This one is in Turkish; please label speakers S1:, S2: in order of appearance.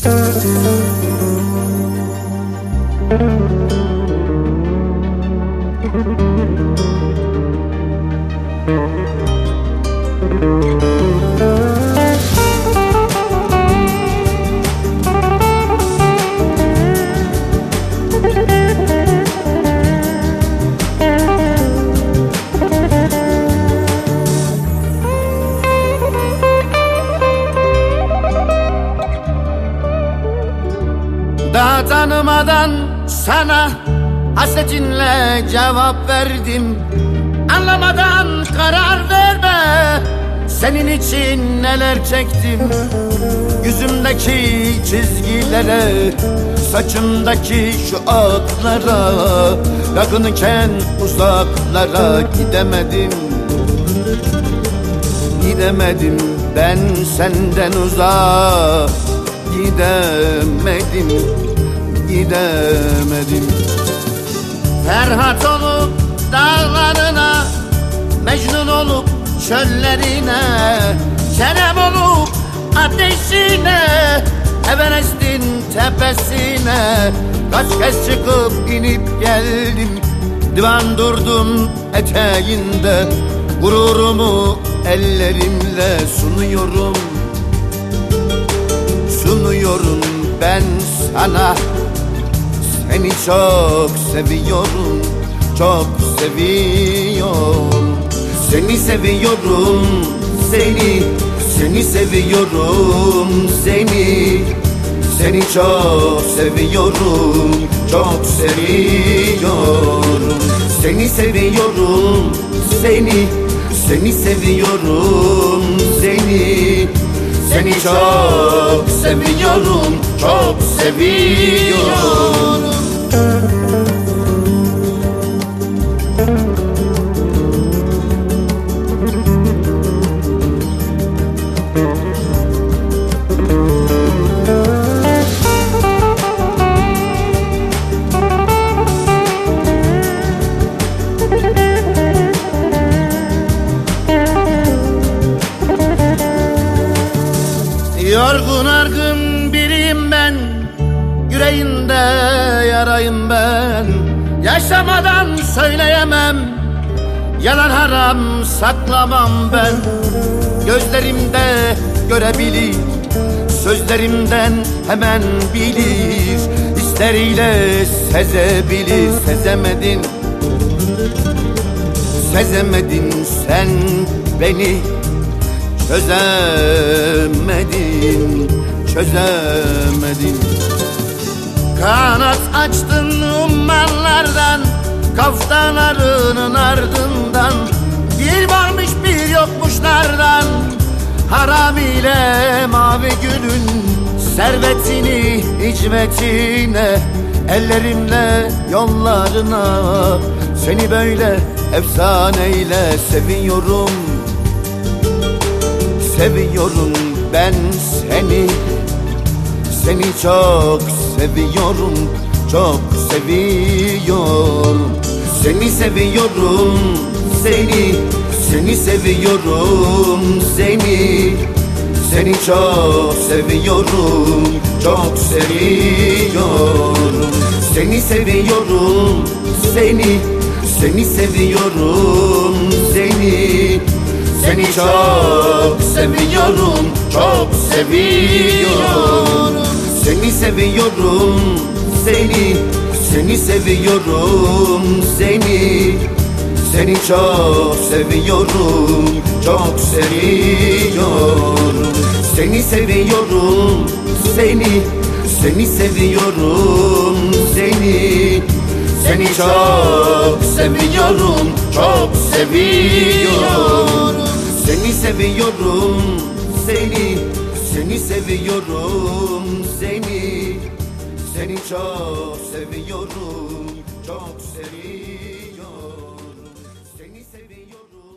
S1: Thank tanımadan sana hasretinle cevap verdim. Anlamadan karar verme Senin için neler çektim. Yüzümdeki çizgilere Saçımdaki şu atlara Yakınken uzaklara gidemedim. Gidemedim ben senden uzağa Gidemedim, gidemedim. Ferhat olup dağlarına Mecnun olup çöllerine Kerem olup ateşine Everest'in tepesine. Kaç kez çıkıp inip geldim Divan durdum eteğinde. Gururumu ellerimle sunuyorum Sunuyorum ben sana Seni çok seviyorum Çok seviyorum. Seni seviyorum Seni Seni seviyorum Seni. Seni çok seviyorum Çok seviyorum. Seni seviyorum Seni Seni seviyorum Seni. Seni çok seviyorum Çok seviyorum biriyim ben Yüreğinde yarayım ben. Yaşamadan söyleyemem Yalan haram saklamam ben. Gözlerimde görebilir Sözlerimden hemen bilir. İsteriyle sezebilir Sezemedin. Sezemedin sen beni Çözemedin, çözemedin Kanat açtın ummanlardan Kaftanlarının ardından. Bir varmış bir yokmuşlardan Haram ile mavi gülün Servetini, hicmetine Ellerimle yollarına. Seni böyle efsaneyle seviyorum. Seviyorum ben seni Seni çok seviyorum Çok seviyorum. Seni seviyorum Seni Seni seviyorum Seni. Seni çok seviyorum Çok seviyorum. Seni seviyorum Seni Seni seviyorum Seni. Seni çok seviyorum, çok seviyorum Seni seviyorum, seni, seni seviyorum Seni, seni çok seviyorum, çok seviyorum. Seni seviyorum, seni, seni seviyorum Seni, seni çok seviyorum, çok seviyorum. Seni seviyorum, seni, seni seviyorum Seni, seni çok seviyorum, çok seviyorum. Seni seviyorum